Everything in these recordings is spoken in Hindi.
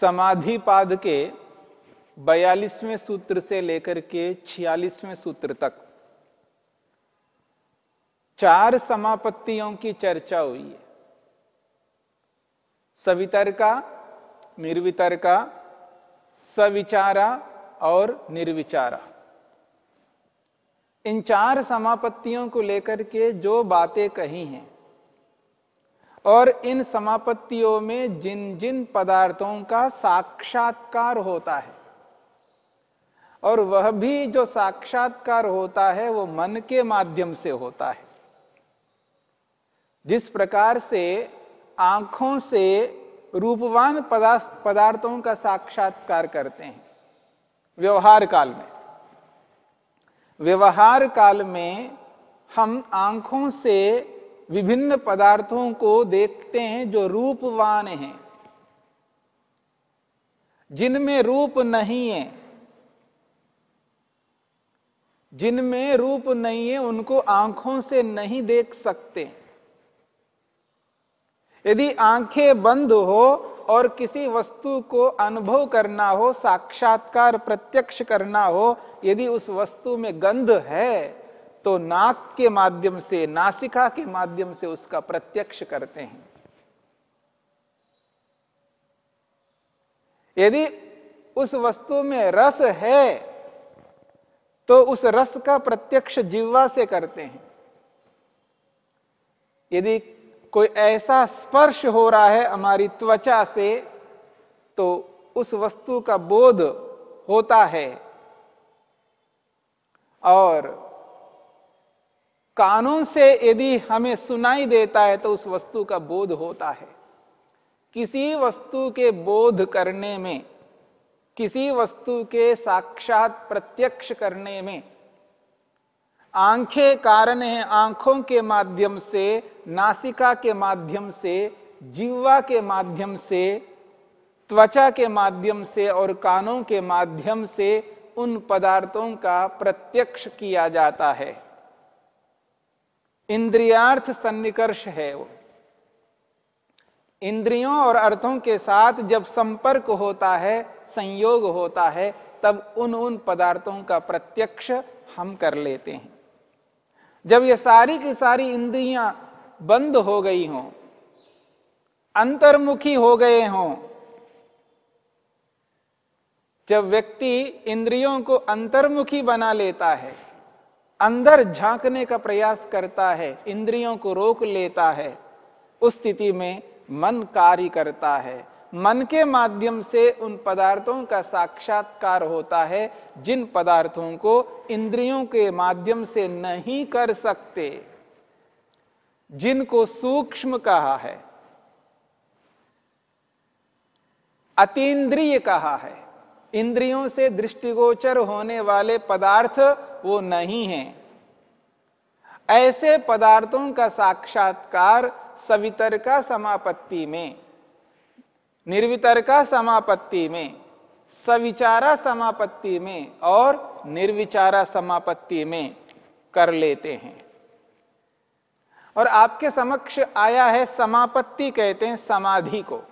समाधि पाद के बयालीसवें सूत्र से लेकर के छियालीसवें सूत्र तक चार समापत्तियों की चर्चा हुई है। सवितर्का, निर्वितर्का, सविचारा और निर्विचारा। इन चार समापत्तियों को लेकर के जो बातें कही हैं और इन समापत्तियों में जिन जिन पदार्थों का साक्षात्कार होता है, और वह भी जो साक्षात्कार होता है, वो मन के माध्यम से होता है। जिस प्रकार से आँखों से रूपवान पदार्थों का साक्षात्कार करते हैं, व्यवहार काल में। व्यवहार काल में हम आँखों से विभिन्न पदार्थों को देखते हैं जो रूपवान हैं। जिनमें रूप नहीं है। जिनमें रूप नहीं है, उनको आँखों से नहीं देख सकते। यदि आँखें बंद हो और किसी वस्तु को अनुभव करना हो, साक्षात्कार प्रत्यक्ष करना हो, यदि उस वस्तु में गंध है तो नाक के माध्यम से, नासिका के माध्यम से उसका प्रत्यक्ष करते हैं। यदि उस वस्तु में रस है तो उस रस का प्रत्यक्ष जिह्वा से करते हैं। यदि कोई ऐसा स्पर्श हो रहा है हमारी त्वचा से तो उस वस्तु का बोध होता है। और कानों से यदि हमें सुनाई देता है तो उस वस्तु का बोध होता है। किसी वस्तु के बोध करने में, किसी वस्तु के साक्षात प्रत्यक्ष करने में, आँखें कारण हैं आँखों के माध्यम से, नासिका के माध्यम से जीवा के माध्यम से, त्वचा के माध्यम से और कानों के माध्यम से उन पदार्थों का प्रत्यक्ष किया जाता है। इंद्रियार्थ सन्निकर्ष है वो। इंद्रियों और अर्थों के साथ जब संपर्क होता है, संयोग होता है, तब उन उन पदार्थों का प्रत्यक्ष हम कर लेते हैं। जब ये सारी की सारी इंद्रियाँ बंद हो गई हों, अंतर्मुखी हो गए हों, जब व्यक्ति इंद्रियों को अंतर्मुखी बना लेता है अंदर झांकने का प्रयास करता है, इंद्रियों को रोक लेता है, उस स्थिति में मन कार्य करता है। मन के माध्यम से उन पदार्थों का साक्षात्कार होता है, जिन पदार्थों को इंद्रियों के माध्यम से नहीं कर सकते, जिनको सूक्ष्म कहा है, अतीन्द्रिय कहा है। इंद्रियों से दृष्टिगोचर होने वाले पदार्थ वो नहीं हैं। ऐसे पदार्थों का साक्षात्कार सवितर का समापत्ति में निर्वितरका समापत्ति में, सविचारा समापत्ति में और निर्विचारा समापत्ति में कर लेते हैं। और आपके समक्ष आया है समापत्ति कहते हैं समाधि को।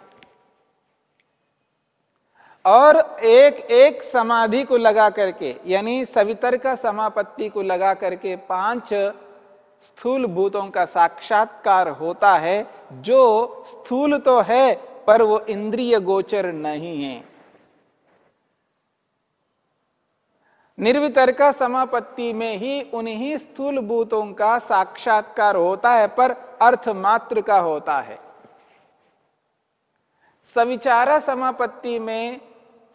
और एक एक समाधि को लगा करके, यानी सवितर का समापत्ति को लगा करके पाँच स्थूल भूतों का साक्षात्कार होता है, जो स्थूल तो है, पर वो इंद्रिय गोचर नहीं है। निर्वितर्का समापत्ति में ही उन्हीं स्थूल भूतों का साक्षात्कार होता है, पर अर्थ मात्र का होता है। सविचारा समापत्ति में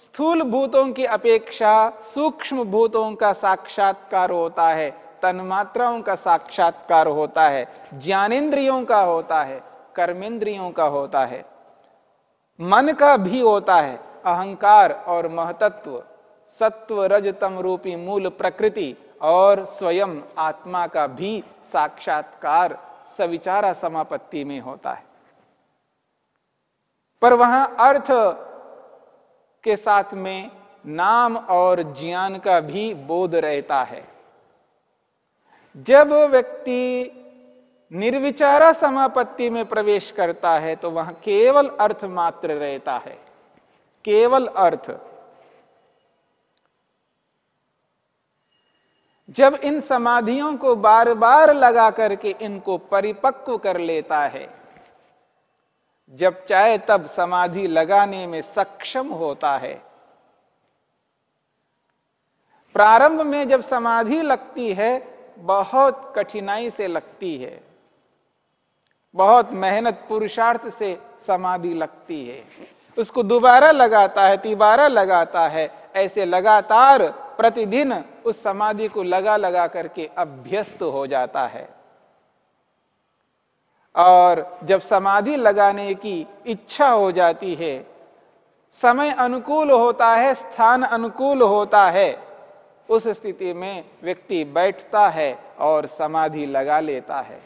स्थूल भूतों की अपेक्षा सूक्ष्म भूतों का साक्षात्कार होता है, तन्मात्राओं का साक्षात्कार होता है, ज्ञानेन्द्रियों का होता है कर्मेंद्रियों का होता है। मन का भी होता है, अहंकार और महतत्व सत्व रजतम रूपी मूल प्रकृति और स्वयं आत्मा का भी साक्षात्कार सविचारा समापत्ति में होता है। पर वहाँ अर्थ के साथ में नाम और ज्ञान का भी बोध रहता है। जब व्यक्ति निर्विचारा समापत्ति में प्रवेश करता है तो वहाँ केवल अर्थ मात्र रहता है। केवल अर्थ। जब इन समाधियों को बार बार लगा करके इनको परिपक्व कर लेता है जब चाहे तब समाधि लगाने में सक्षम होता है। प्रारंभ में जब समाधि लगती है, बहुत कठिनाई से लगती है। बहुत मेहनत पुरुषार्थ से समाधि लगती है। उसको दोबारा लगाता है, तिबारा लगाता है, ऐसे लगातार प्रतिदिन उस समाधि को लगा लगा करके अभ्यस्त हो जाता है। और जब समाधि लगाने की इच्छा हो जाती है, समय अनुकूल होता है, स्थान अनुकूल होता है, उस स्थिति में व्यक्ति बैठता है और समाधि लगा लेता है।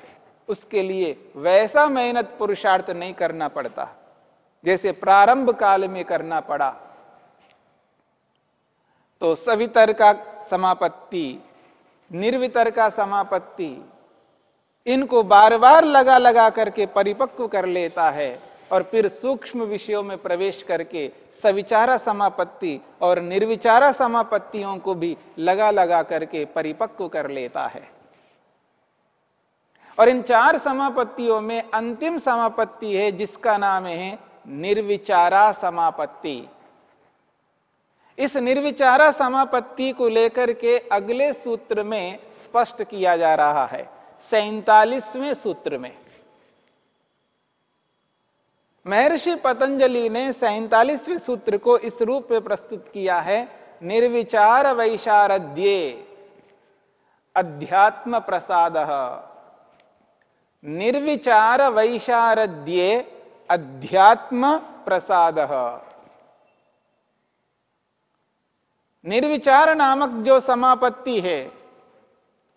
उसके लिए वैसा मेहनत पुरुषार्थ नहीं करना पड़ता, जैसे प्रारंभ काल में करना पड़ा। तो सवितर का समापत्ति, निर्वितर का समापत्ति इनको बार बार लगा लगा करके परिपक्व कर लेता है और फिर सूक्ष्म विषयों में प्रवेश करके सविचारा समापत्ति और निर्विचारा समापत्तियों को भी लगा लगा करके परिपक्व कर लेता है। और इन चार समापत्तियों में अंतिम समापत्ति है, जिसका नाम है निर्विचारा समापत्ति। इस निर्विचारा समापत्ति को लेकर के अगले सूत्र में स्पष्ट किया जा रहा है। सैतालीसवें सूत्र में। महर्षि पतंजलि ने सैतालीसवें सूत्र को इस रूप में प्रस्तुत किया है, निर्विचार वैशारद्ये अध्यात्म प्रसाद निर्विचार वैशारद्ये अध्यात्म प्रसाद निर्विचार नामक जो समापत्ति है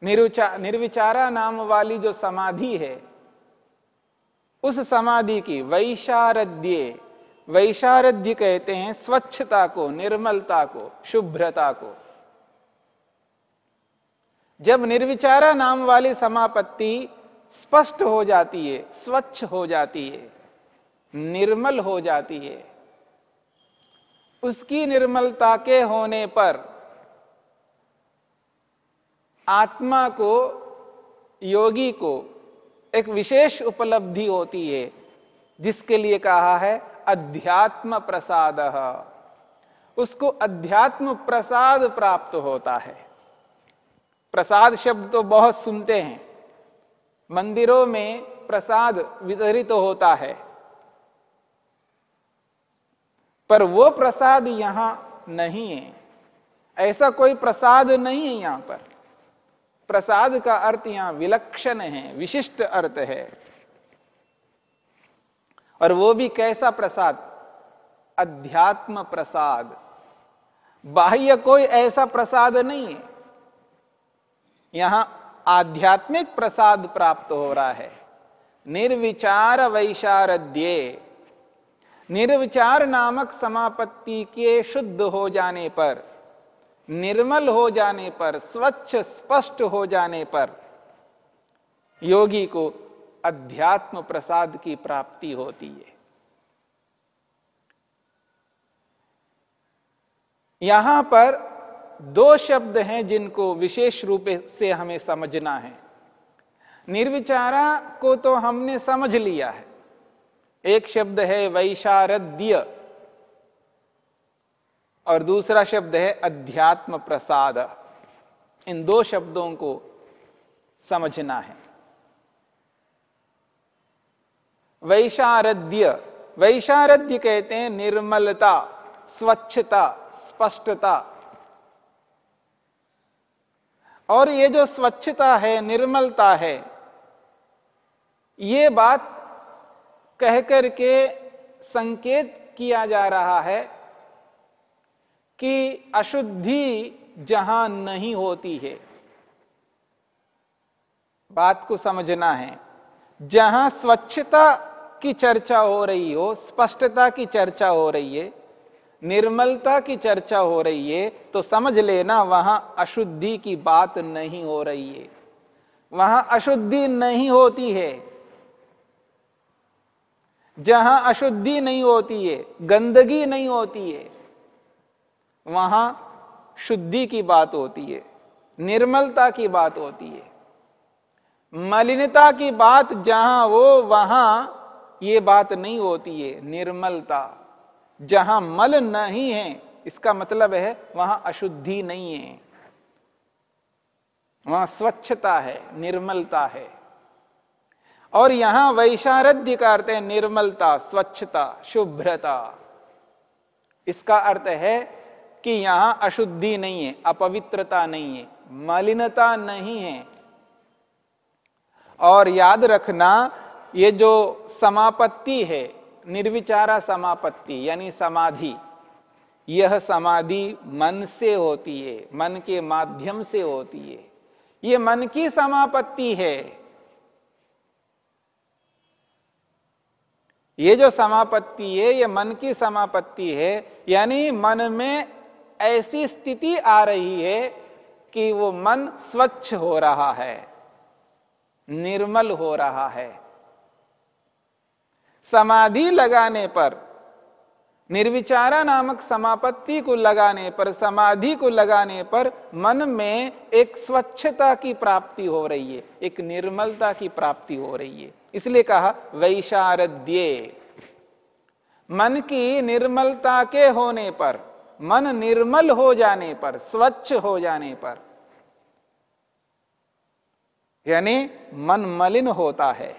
निर्विचारा नाम वाली जो समाधि है, उस समाधि की वैशारद्य वैशारद्य कहते हैं स्वच्छता को, निर्मलता को, शुभ्रता को। जब निर्विचारा नाम वाली समापत्ति स्पष्ट हो जाती है, स्वच्छ हो जाती है, निर्मल हो जाती है, उसकी निर्मलता के होने पर आत्मा को, योगी को एक विशेष उपलब्धि होती है, जिसके लिए कहा है अध्यात्म प्रसाद। उसको अध्यात्म प्रसाद प्राप्त होता है। प्रसाद शब्द तो बहुत सुनते हैं। मंदिरों में प्रसाद वितरित होता है। पर वो प्रसाद यहाँ नहीं है। ऐसा कोई प्रसाद नहीं है यहाँ पर। प्रसाद का अर्थ यहाँ विलक्षण है, विशिष्ट अर्थ है। और वो भी कैसा प्रसाद? अध्यात्म प्रसाद। बाह्य कोई ऐसा प्रसाद नहीं है। यहाँ आध्यात्मिक प्रसाद प्राप्त हो रहा है। निर्विचार वैशारद्ये। निर्विचार नामक समापत्ति के शुद्ध हो जाने पर निर्मल हो जाने पर, स्वच्छ, स्पष्ट हो जाने पर योगी को अध्यात्म प्रसाद की प्राप्ति होती है। यहाँ पर दो शब्द हैं जिनको विशेष रूप से हमें समझना है। निर्विचारा को तो हमने समझ लिया है। एक शब्द है वैशारद्य। और दूसरा शब्द है अध्यात्म प्रसाद। इन दो शब्दों को समझना है। वैशारद्य वैशारद्य कहते हैं निर्मलता, स्वच्छता, स्पष्टता। और ये जो स्वच्छता है, निर्मलता है, ये बात कह करके संकेत किया जा रहा है कि अशुद्धि जहाँ नहीं होती है। बात को समझना है। जहाँ स्वच्छता की चर्चा हो रही हो, स्पष्टता की चर्चा हो रही है, निर्मलता की चर्चा हो रही है तो समझ लेना वहाँ अशुद्धि की बात नहीं हो रही है। वहाँ अशुद्धि नहीं होती है। जहाँ अशुद्धि नहीं होती है, गंदगी नहीं होती है। वहाँ शुद्धि की बात होती है, निर्मलता की बात होती है। मलिनता की बात जहाँ वो वहाँ ये बात नहीं होती है, निर्मलता। जहाँ मल नहीं है, इसका मतलब है वहाँ अशुद्धि नहीं है। वहाँ स्वच्छता है, निर्मलता है। और यहाँ वैशारध्य का अर्थ है निर्मलता, स्वच्छता, शुभ्रता। इसका अर्थ है कि यहाँ अशुद्धि नहीं है, अपवित्रता नहीं है, मलिनता नहीं है। और याद रखना, ये जो समापत्ति है, निर्विचारा समापत्ति, यानी समाधि, यह समाधि मन से होती है, मन के माध्यम से होती है। यह मन की समापत्ति है। ये जो समापत्ति है, ये मन की समापत्ति है, यानी मन में ऐसी स्थिति आ रही है कि वो मन स्वच्छ हो रहा है, निर्मल हो रहा है। समाधि लगाने पर, निर्विचारा नामक समापत्ति को लगाने पर, समाधि को लगाने पर मन में एक स्वच्छता की प्राप्ति हो रही है, एक निर्मलता की प्राप्ति हो रही है। इसलिए कहा, वैशारद्ये। मन की निर्मलता के होने पर मन निर्मल हो जाने पर, स्वच्छ हो जाने पर। यानी मन मलिन होता है,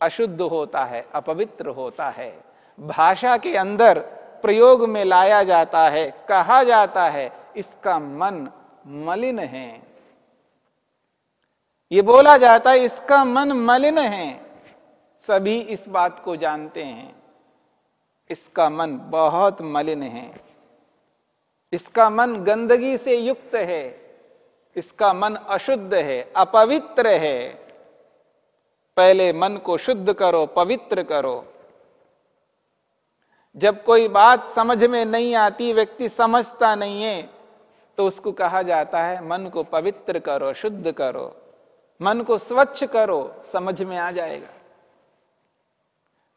अशुद्ध होता है, अपवित्र होता है। भाषा के अंदर प्रयोग में लाया जाता है, कहा जाता है, इसका मन मलिन है। ये बोला जाता है, इसका मन मलिन है। सभी इस बात को जानते हैं, इसका मन बहुत मलिन है। इसका मन गंदगी से युक्त है, इसका मन अशुद्ध है, अपवित्र है। पहले मन को शुद्ध करो, पवित्र करो। जब कोई बात समझ में नहीं आती, व्यक्ति समझता नहीं है तो उसको कहा जाता है, मन को पवित्र करो, शुद्ध करो। मन को स्वच्छ करो, समझ में आ जाएगा।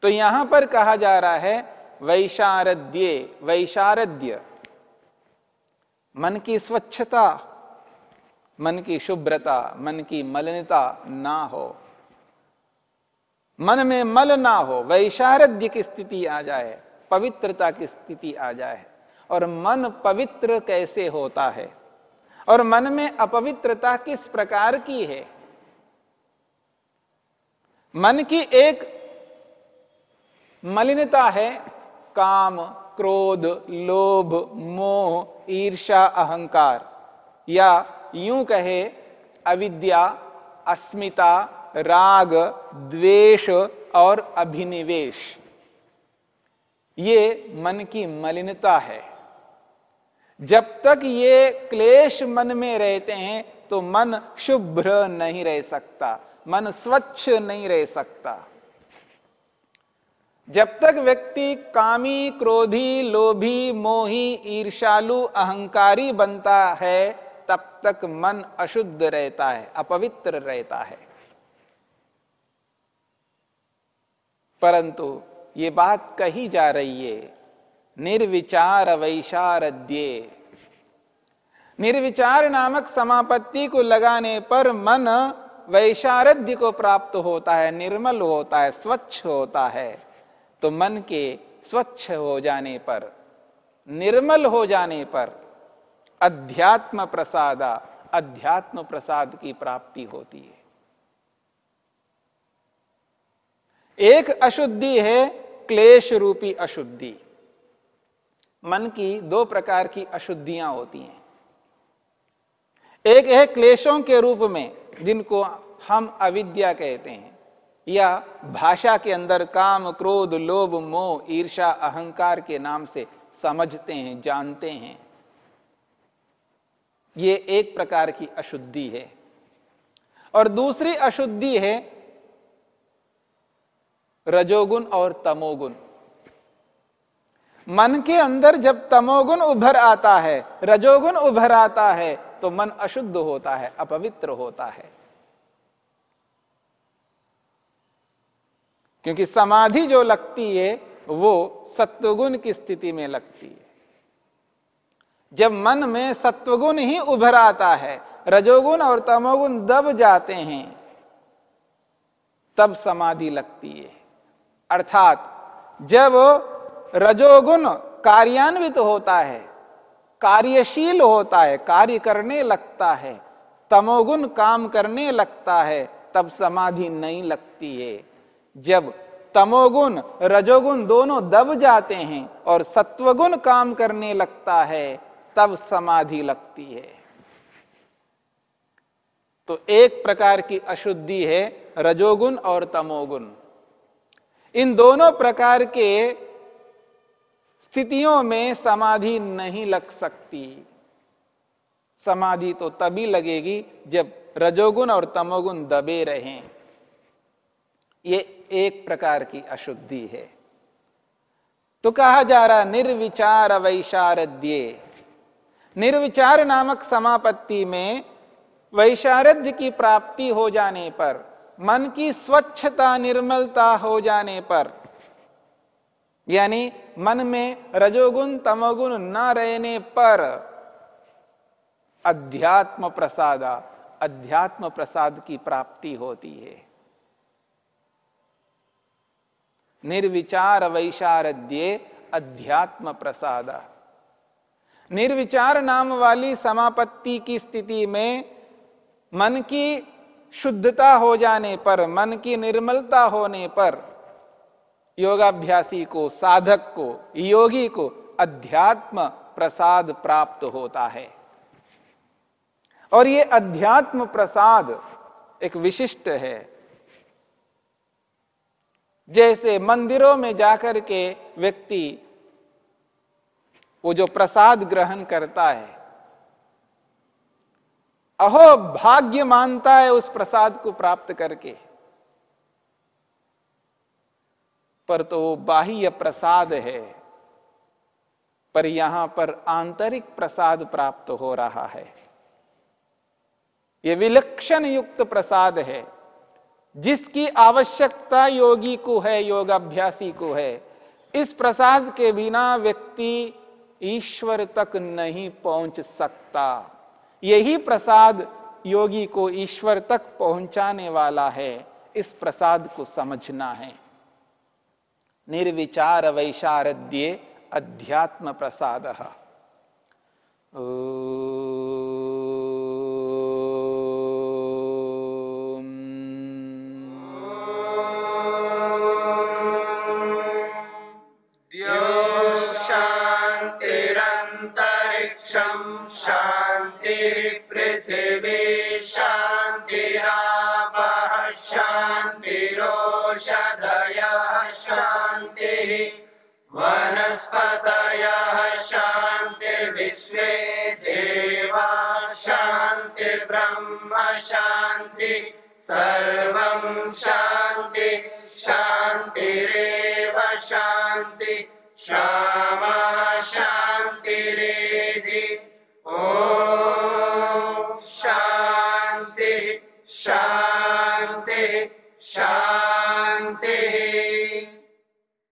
तो यहाँ पर कहा जा रहा है, वैशारद्ये, वैशारद्य। मन की स्वच्छता, मन की शुभ्रता, मन की मलिनता ना हो। मन में मल ना हो वैशारद्य की स्थिति आ जाए, पवित्रता की स्थिति आ जाए। और मन पवित्र कैसे होता है? और मन में अपवित्रता किस प्रकार की है? मन की एक मलिनता है, काम क्रोध, लोभ, मोह ईर्षा अहंकार। या यूँ कहे, अविद्या, अस्मिता, राग, द्वेष और अभिनिवेश। ये मन की मलिनता है। जब तक ये क्लेश मन में रहते हैं तो मन शुभ्र नहीं रह सकता, मन स्वच्छ नहीं रह सकता। जब तक व्यक्ति कामी, क्रोधी, लोभी, मोही ईर्षालु अहंकारी बनता है, तब तक मन अशुद्ध रहता है, अपवित्र रहता है। परंतु ये बात कही जा रही है, निर्विचार वैशारद्ये निर्विचार नामक समापत्ति को लगाने पर मन वैशारद्य को प्राप्त होता है, निर्मल होता है, स्वच्छ होता है। तो मन के स्वच्छ हो जाने पर, निर्मल हो जाने पर अध्यात्म प्रसादा, अध्यात्म प्रसाद की प्राप्ति होती है। एक अशुद्धि है क्लेश रूपी अशुद्धि। मन की दो प्रकार की अशुद्धियाँ होती हैं। एक है क्लेशों के रूप में, जिनको हम अविद्या कहते हैं। या भाषा के अंदर काम, क्रोध, लोभ, मोह ईर्षा अहंकार के नाम से समझते हैं, जानते हैं। ये एक प्रकार की अशुद्धि है। और दूसरी अशुद्धि है रजोगुण और तमोगुण। मन के अंदर जब तमोगुण उभर आता है, रजोगुण उभर आता है तो मन अशुद्ध होता है, अपवित्र होता है। क्योंकि समाधि जो लगती है, वो सत्वगुण की स्थिति में लगती है। जब मन में सत्वगुण ही उभर आता है, रजोगुण और तमोगुण दब जाते हैं, तब समाधि लगती है। अर्थात, जब रजोगुण कार्यान्वित होता है, कार्यशील होता है, कार्य करने लगता है, तमोगुण काम करने लगता है, तब समाधि नहीं लगती है। जब तमोगुण, रजोगुण दोनों दब जाते हैं और सत्वगुण काम करने लगता है, तब समाधि लगती है। तो एक प्रकार की अशुद्धि है रजोगुण और तमोगुण। इन दोनों प्रकार के स्थितियों में समाधि नहीं लग सकती। समाधि तो तभी लगेगी जब रजोगुण और तमोगुण दबे रहें। ये एक प्रकार की अशुद्धि है। तो कहा जा रहा, निर्विचार वैशारद्ये। निर्विचार नामक समापत्ति में वैशारध्य की प्राप्ति हो जाने पर, मन की स्वच्छता, निर्मलता हो जाने पर, यानी मन में रजोगुण, तमोगुण न रहने पर, अध्यात्म प्रसादा, अध्यात्म प्रसाद की प्राप्ति होती है। निर्विचार वैशारद्ये अध्यात्म प्रसाद। निर्विचार नाम वाली समापत्ति की स्थिति में मन की शुद्धता हो जाने पर, मन की निर्मलता होने पर, योगाभ्यासी को, साधक को, योगी को अध्यात्म प्रसाद प्राप्त होता है। और ये अध्यात्म प्रसाद एक विशिष्ट है। जैसे मंदिरों में जाकर के व्यक्ति वो जो प्रसाद ग्रहण करता है, अहो भाग्य मानता है उस प्रसाद को प्राप्त करके। पर तो वो बाह्य प्रसाद है, पर यहाँ पर आंतरिक प्रसाद प्राप्त हो रहा है। यह विलक्षण युक्त प्रसाद है। जिसकी आवश्यकता योगी को है, योगाभ्यासी को है, इस प्रसाद के बिना व्यक्ति ईश्वर तक नहीं पहुँच सकता। यही प्रसाद योगी को ईश्वर तक पहुँचाने वाला है, इस प्रसाद को समझना है। निर्विचार वैशारद्ये अध्यात्म प्रसाद। शांति